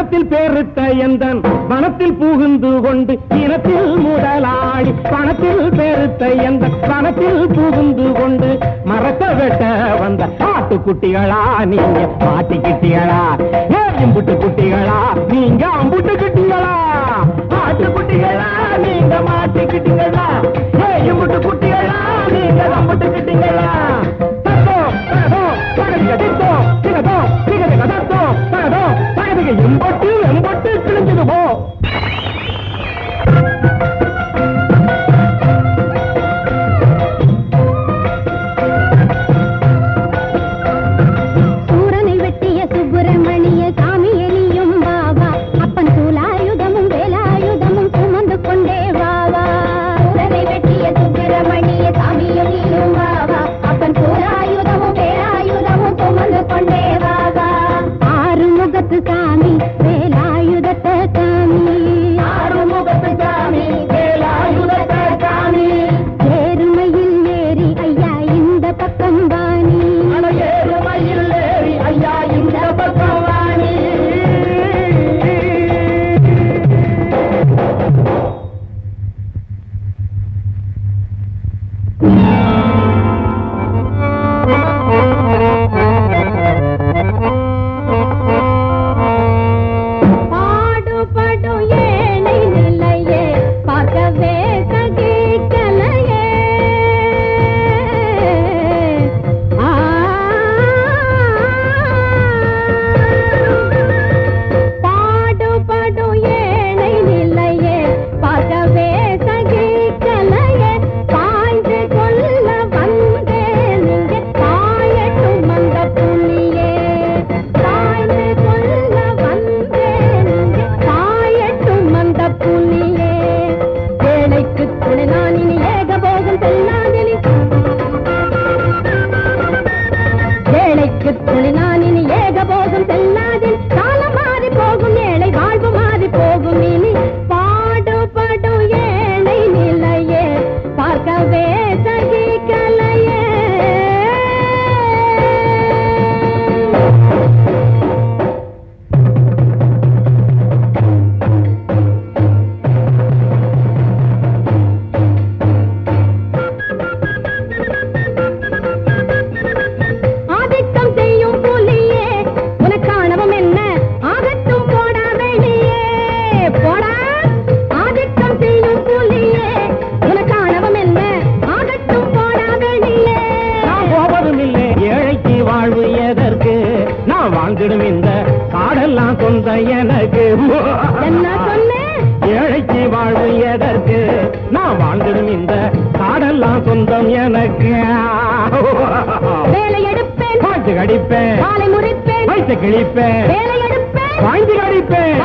மனத்தில் பேரிட்ட எந்தன் வனத்தில் புகுந்து கொண்டு இனத்தில் முதலாளி. பணத்தில் பேரிட்ட எந்த பணத்தில் புகுந்து கொண்டு மரத்தை வெட்ட வந்த ஆட்டுக்குட்டிகளா நீங்க? பாட்டிக்கிட்டிகளா ஏம்புட்டு குட்டிகளா நீங்க அம்புட்டு குட்டிகளா ஆட்டுக்குட்டிகளா நீங்க மாட்டிக்கிட்டீங்களா ஏம்புட்டு குட்டிகளா நீங்க அம்புட்டு கிட்டீங்களா செஞ்சிடும் இந்த காடெல்லாம் சொந்த எனக்கு. ஏழைக்கு வாழ்வு எதற்கு? நான் வாழ்ந்திடும் இந்த காடெல்லாம் சொந்தம் எனக்கு. பாட்டு கடிப்பேன். வைத்து கிழிப்பேன். வாய்ந்து கடிப்பேன்.